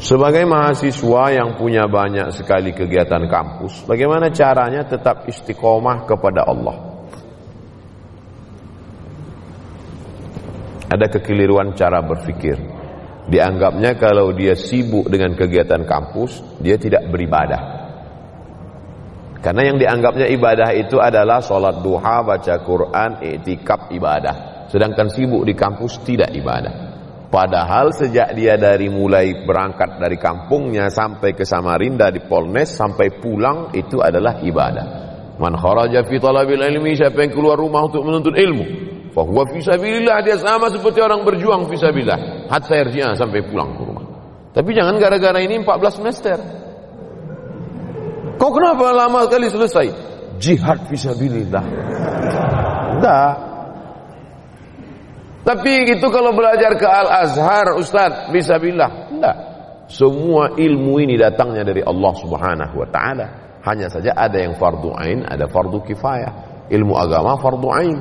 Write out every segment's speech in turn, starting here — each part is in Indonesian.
Sebagai mahasiswa yang punya banyak sekali kegiatan kampus, bagaimana caranya tetap istiqomah kepada Allah? Ada kekeliruan cara berpikir. Dianggapnya kalau dia sibuk dengan kegiatan kampus, dia tidak beribadah. Karena yang dianggapnya ibadah itu adalah sholat duha, baca Quran, etikap ibadah. Sedangkan sibuk di kampus tidak ibadah. Padahal sejak dia dari mulai berangkat dari kampungnya sampai ke Samarinda di Polnes sampai pulang itu adalah ibadah. Man kharaja fi talabil ilmi siapa yang keluar rumah untuk menuntut ilmu, fa huwa fi sabilillah dia sama seperti orang berjuang fi sabilillah hatta yarji'a sampai pulang ke rumah. Tapi jangan gara-gara ini 14 semester. Kau kenapa lama sekali selesai? Jihad fi sabilillah. Enggak. Tapi itu kalau belajar ke Al-Azhar, Ustaz, bisa bilang, enggak. Semua ilmu ini datangnya dari Allah Subhanahu wa taala. Hanya saja ada yang fardu ain, ada fardu kifayah. Ilmu agama fardu ain.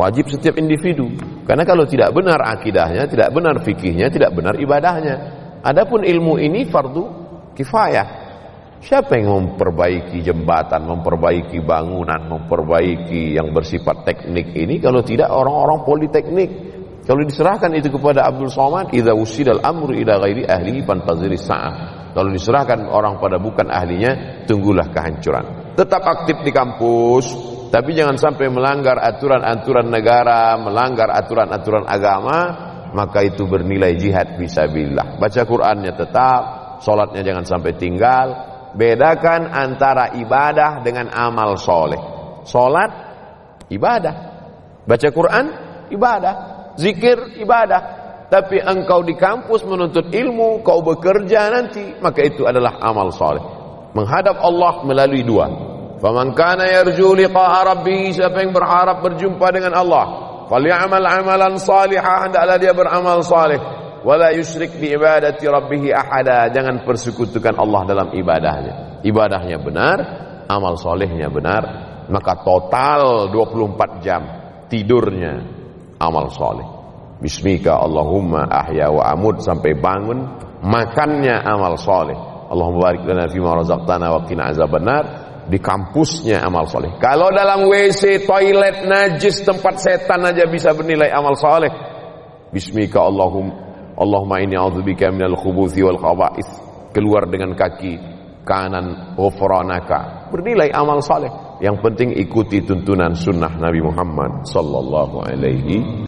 Wajib setiap individu. Karena kalau tidak benar akidahnya, tidak benar fikihnya, tidak benar ibadahnya. Adapun ilmu ini fardu kifayah. Siapa yang memperbaiki jembatan, memperbaiki bangunan, memperbaiki yang bersifat teknik ini kalau tidak orang-orang politeknik? Kalau diserahkan itu kepada Abdul Somad, idza usidal amru ila ghairi ahlihi fantaziri sa'ah. Kalau diserahkan orang pada bukan ahlinya, tunggulah kehancuran. Tetap aktif di kampus, tapi jangan sampai melanggar aturan-aturan negara, melanggar aturan-aturan agama, maka itu bernilai jihad fisabilillah. Baca Qur'annya tetap, salatnya jangan sampai tinggal. Bedakan antara ibadah dengan amal soleh. Salat ibadah. Baca Quran ibadah. Zikir ibadah. Tapi engkau di kampus menuntut ilmu, kau bekerja nanti, maka itu adalah amal soleh. Menghadap Allah melalui dua. Faman kana yarju liqa'a rabbih, siapa yang berharap berjumpa dengan Allah, falyamal amalan salihah, hendaklah dia beramal saleh. Wala yusyrik bi ibadati rabbih ahada, jangan persekutukan Allah dalam ibadahnya. Ibadahnya benar, amal solehnya benar, maka total 24 jam tidurnya amal soleh. Bismika Allahumma ahya wa amud sampai bangun makannya amal soleh. Allahumma barik lana fima razaqtana wa qina azabannar di kampusnya amal soleh. Kalau dalam WC, toilet, najis, tempat setan aja bisa bernilai amal soleh. Bismika Allahumma Allahumma inni a'udzubika minal khubuthi wal khaba'ith. Keluar dengan kaki kanan ghufranaka. Bernilai amal saleh. Yang penting ikuti tuntunan sunnah Nabi Muhammad sallallahu alaihi